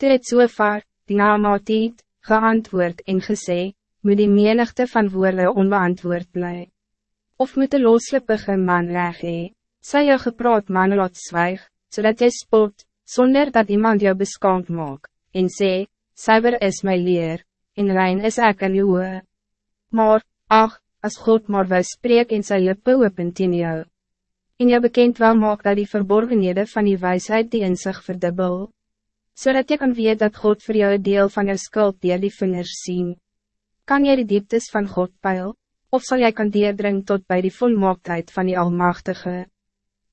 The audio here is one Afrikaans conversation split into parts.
Toe het Sofar, die Naamatiet, geantwoord en gesê, moet die menigte van woorden onbeantwoord bly. Of moet de loslippige man reg hee, sy jou gepraat man laat zwijg, zodat jy spot, zonder dat iemand jou beskaamd maak, en sê, cyber is my leer, en rein is ek in jou. Maar, ach, als God maar wil spreek en sy lippe open teen jou. En jou bekend wel maak dat die verborgenhede van die wijsheid die in zich verdubbel. Zodat so je kan weet dat God voor jou een deel van je skuld dier die vingers zien. Kan jy die dieptes van God peil? Of zal jij kan deerdring tot bij die volmaaktheid van die Almachtige?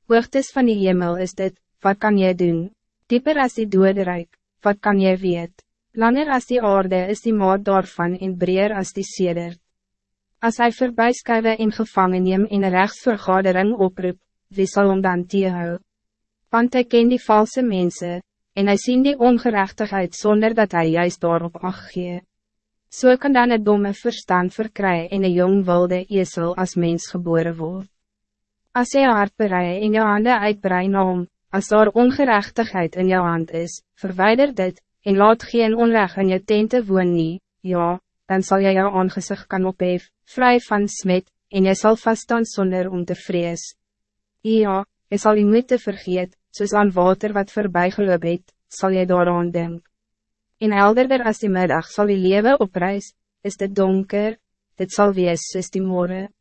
Hoogtes van die hemel is dit, wat kan jij doen? Dieper als die doderijk, wat kan jij weet? Langer als die aarde is die maat daarvan en breer als die sedert. Als hij voorbijskuive in gevangen neem in een rechtsvergadering oproep, wie zal hem dan tegenhou? Want hij kent die valse mensen, en hij ziet die ongerechtigheid zonder dat hij juist daarop acht gee. So kan dan het domme verstand verkrijgen en een jong wilde esel als mens geboren wordt. Als je hart bereid en je handen uitbreid om, als er ongerechtigheid in jouw hand is, verwijder dit, en laat geen onrecht in je tente woon nie, ja, dan zal jy jou aangezicht kan ophef, vrij van smet, en jy sal vaststaan zonder om te vrees. Ja, jy sal die moeite vergeet, soos aan water wat voorbij geloop het, sal jy daaraan denk. En helderder als die middag zal die lewe opreis, is dit donker, dit zal wees soos die morgen.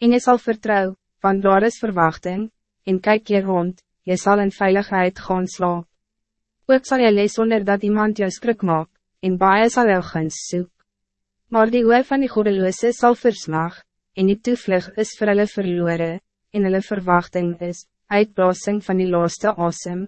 En jy sal vertrouw, want daar is verwachting, en kyk jy rond, jy sal in veiligheid gaan slaap. Ook zal jy lees zonder dat iemand jou skrik maak, en baie sal jou guns soek. Maar die oor van die godeloose sal versmag, en die toevlug is vir hulle verloore, en hulle verwachting is, uitblassing van die laaste asem.